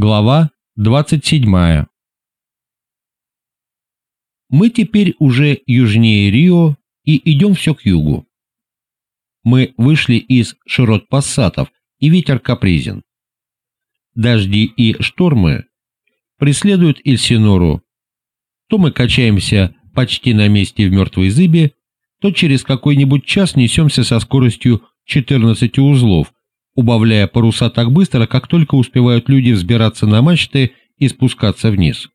Глава 27. Мы теперь уже южнее Рио и идем все к югу. Мы вышли из широт-пассатов, и ветер капризен. Дожди и штормы преследуют Эльсинору. То мы качаемся почти на месте в мертвой зыбе, то через какой-нибудь час несемся со скоростью 14 узлов, убавляя паруса так быстро, как только успевают люди взбираться на мачты и спускаться вниз.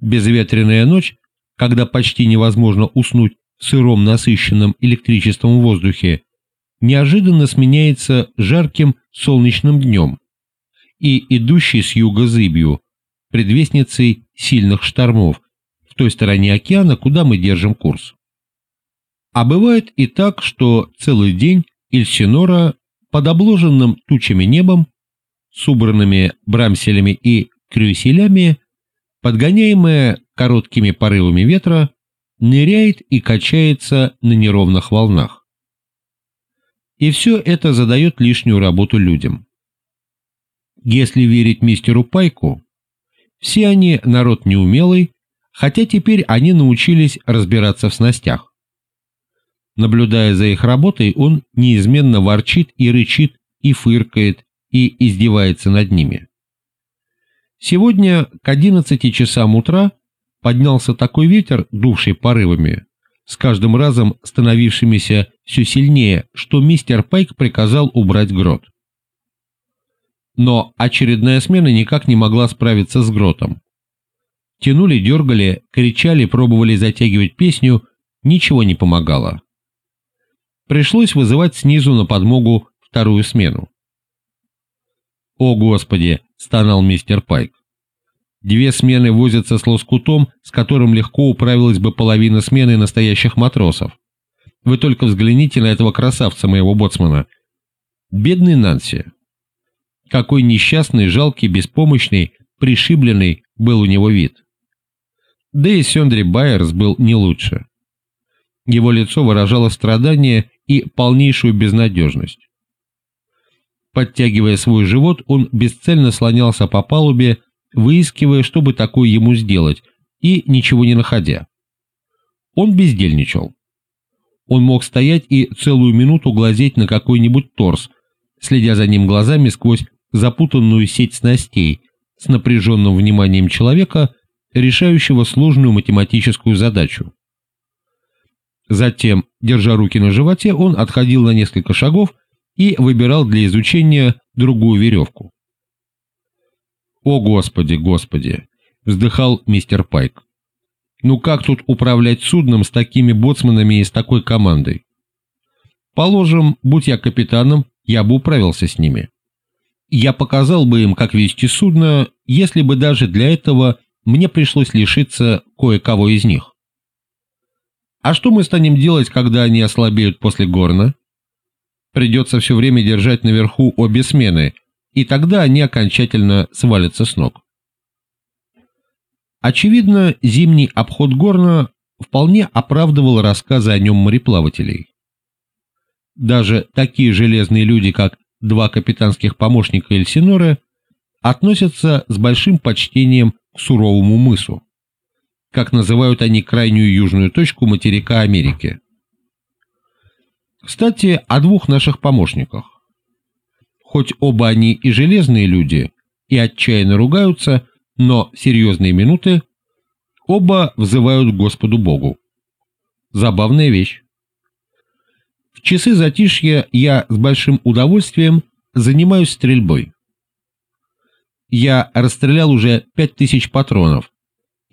Безветренная ночь, когда почти невозможно уснуть в сыром насыщенном электричеством воздухе, неожиданно сменяется жарким солнечным днем и идущей с юга зыбью, предвестницей сильных штормов, в той стороне океана, куда мы держим курс. А бывает и так, что целый день Эльсинора под обложенным тучами небом, с убранными брамселями и крюселями, подгоняемая короткими порывами ветра, ныряет и качается на неровных волнах. И все это задает лишнюю работу людям. Если верить мистеру Пайку, все они народ неумелый, хотя теперь они научились разбираться в снастях. Наблюдая за их работой, он неизменно ворчит и рычит, и фыркает, и издевается над ними. Сегодня к 11 часам утра поднялся такой ветер, дувший порывами, с каждым разом становившимися все сильнее, что мистер Пайк приказал убрать грот. Но очередная смена никак не могла справиться с гротом. Тянули, дергали, кричали, пробовали затягивать песню, ничего не помогало. Пришлось вызывать снизу на подмогу вторую смену. «О, Господи!» — стонал мистер Пайк. «Две смены возятся с лоскутом, с которым легко управилась бы половина смены настоящих матросов. Вы только взгляните на этого красавца моего боцмана. Бедный Нанси. Какой несчастный, жалкий, беспомощный, пришибленный был у него вид. Да и Сендри Байерс был не лучше. Его лицо выражало страдание и полнейшую безнадежность. Подтягивая свой живот, он бесцельно слонялся по палубе, выискивая, чтобы такое ему сделать, и ничего не находя. Он бездельничал. Он мог стоять и целую минуту глазеть на какой-нибудь торс, следя за ним глазами сквозь запутанную сеть снастей, с напряженным вниманием человека, решающего сложную математическую задачу. Затем, держа руки на животе, он отходил на несколько шагов и выбирал для изучения другую веревку. «О, Господи, Господи!» — вздыхал мистер Пайк. «Ну как тут управлять судном с такими боцманами и с такой командой? Положим, будь я капитаном, я бы управился с ними. Я показал бы им, как вести судно, если бы даже для этого мне пришлось лишиться кое-кого из них. А что мы станем делать, когда они ослабеют после горна? Придется все время держать наверху обе смены, и тогда они окончательно свалятся с ног. Очевидно, зимний обход горна вполне оправдывал рассказы о нем мореплавателей. Даже такие железные люди, как два капитанских помощника Эльсиноры, относятся с большим почтением к суровому мысу как называют они крайнюю южную точку материка Америки. Кстати, о двух наших помощниках. Хоть оба они и железные люди, и отчаянно ругаются, но в серьезные минуты оба взывают Господу Богу. Забавная вещь. В часы затишья я с большим удовольствием занимаюсь стрельбой. Я расстрелял уже пять тысяч патронов,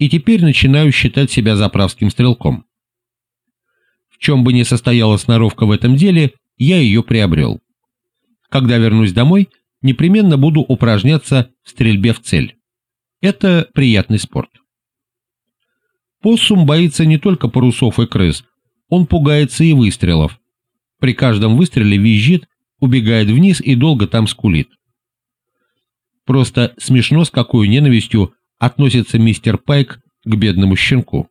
и теперь начинаю считать себя заправским стрелком. В чем бы ни состояла сноровка в этом деле, я ее приобрел. Когда вернусь домой, непременно буду упражняться в стрельбе в цель. Это приятный спорт. Поссум боится не только парусов и крыс, он пугается и выстрелов. При каждом выстреле визжит, убегает вниз и долго там скулит. Просто смешно, с какой ненавистью относится мистер Пайк к бедному щенку.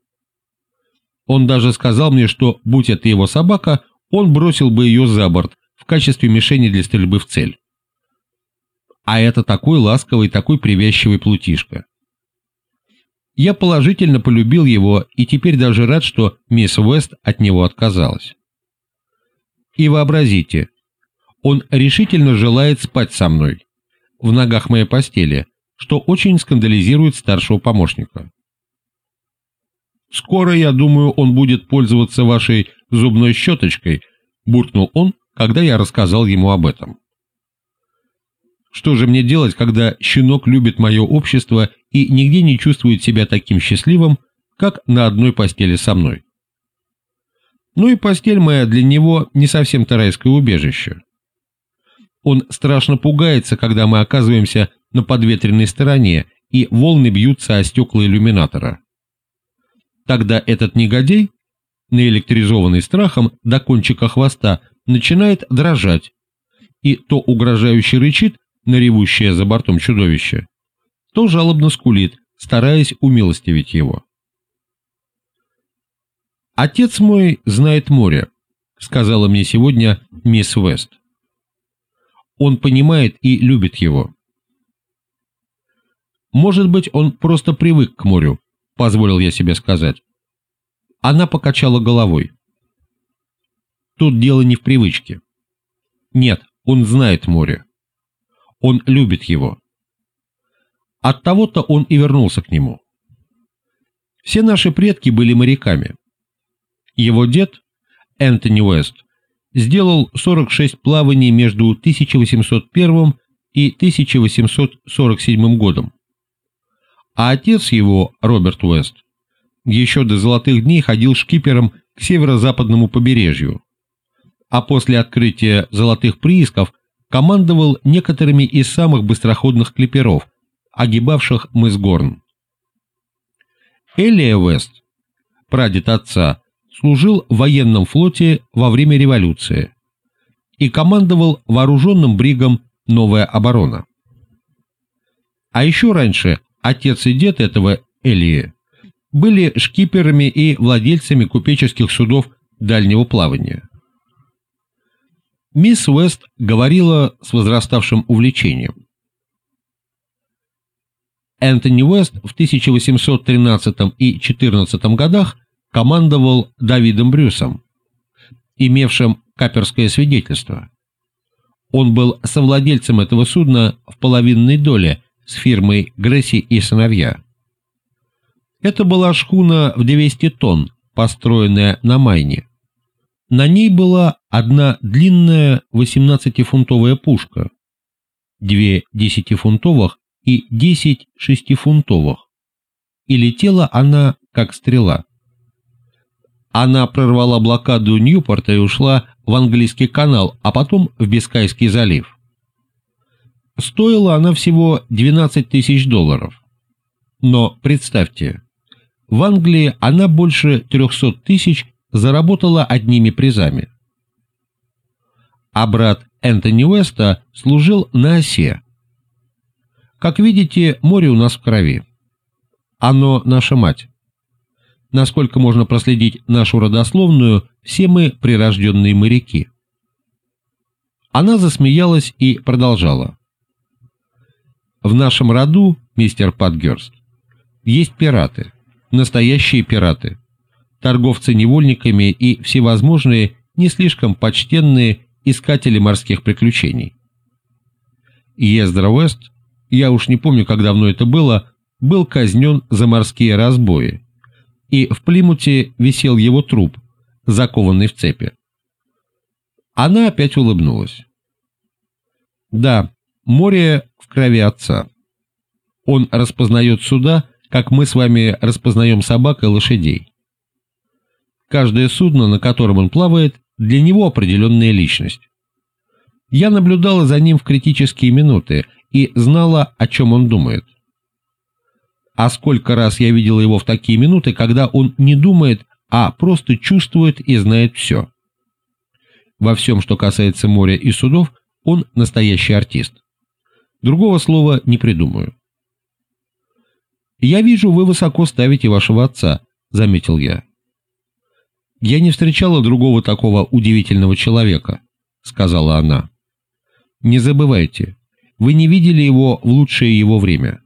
Он даже сказал мне, что, будь это его собака, он бросил бы ее за борт в качестве мишени для стрельбы в цель. А это такой ласковый, такой привязчивый плутишка. Я положительно полюбил его и теперь даже рад, что мисс Уэст от него отказалась. И вообразите, он решительно желает спать со мной, в ногах моей постели, что очень скандализирует старшего помощника. «Скоро, я думаю, он будет пользоваться вашей зубной щеточкой», — буркнул он, когда я рассказал ему об этом. Что же мне делать, когда щенок любит мое общество и нигде не чувствует себя таким счастливым, как на одной постели со мной? Ну и постель моя для него не совсем тарайское убежище. Он страшно пугается, когда мы оказываемся на подветренной стороне, и волны бьются о стекла иллюминатора. Тогда этот негодяй, наэлектризованный страхом до кончика хвоста, начинает дрожать, и то угрожающе рычит на ревущее за бортом чудовище, то жалобно скулит, стараясь умилостивить его. «Отец мой знает море», — сказала мне сегодня мисс Вест. Он понимает и любит его. Может быть, он просто привык к морю, позволил я себе сказать. Она покачала головой. Тут дело не в привычке. Нет, он знает море. Он любит его. От того-то он и вернулся к нему. Все наши предки были моряками. Его дед, Энтони Уэст, сделал 46 плаваний между 1801 и 1847 годом. А отец его, Роберт Уэст, еще до золотых дней ходил шкипером к северо-западному побережью, а после открытия золотых приисков командовал некоторыми из самых быстроходных клиперов, огибавших мыс Горн. Элия Уэст, прадед отца, служил в военном флоте во время революции и командовал вооруженным бригом «Новая оборона». А еще раньше отец и дед этого Элии были шкиперами и владельцами купеческих судов дальнего плавания. Мисс Уэст говорила с возраставшим увлечением. Энтони Уэст в 1813 и 14 годах командовал Давидом Брюсом, имевшим каперское свидетельство. Он был совладельцем этого судна в половинной доле с фирмой Гресси и сыновья. Это была шхуна в 200 тонн, построенная на Майне. На ней была одна длинная 18-фунтовая пушка, две 10-фунтовых и 10 шестифунтовых, и летела она как стрела. Она прорвала блокаду Ньюпорта и ушла в английский канал, а потом в Бискайский залив. Стоила она всего 12 тысяч долларов. Но представьте, в Англии она больше 300 тысяч заработала одними призами. А брат Энтони Уэста служил на осе. Как видите, море у нас в крови. Оно наша мать насколько можно проследить нашу родословную, все мы прирожденные моряки. Она засмеялась и продолжала. В нашем роду, мистер Патгерст, есть пираты, настоящие пираты, торговцы невольниками и всевозможные не слишком почтенные искатели морских приключений. Ездра Уэст, я уж не помню, как давно это было, был казнен за морские разбои, и в Плимуте висел его труп, закованный в цепи. Она опять улыбнулась. Да, море в крови отца. Он распознает суда, как мы с вами распознаем собак и лошадей. Каждое судно, на котором он плавает, для него определенная личность. Я наблюдала за ним в критические минуты и знала, о чем он думает. А сколько раз я видел его в такие минуты, когда он не думает, а просто чувствует и знает все. Во всем, что касается моря и судов, он настоящий артист. Другого слова не придумаю. «Я вижу, вы высоко ставите вашего отца», — заметил я. «Я не встречала другого такого удивительного человека», — сказала она. «Не забывайте, вы не видели его в лучшее его время.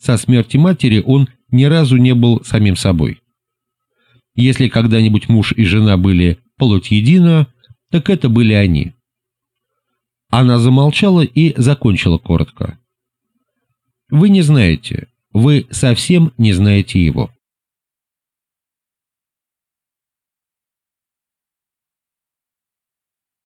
Со смерти матери он ни разу не был самим собой. Если когда-нибудь муж и жена были плоть едино, так это были они. Она замолчала и закончила коротко. «Вы не знаете, вы совсем не знаете его».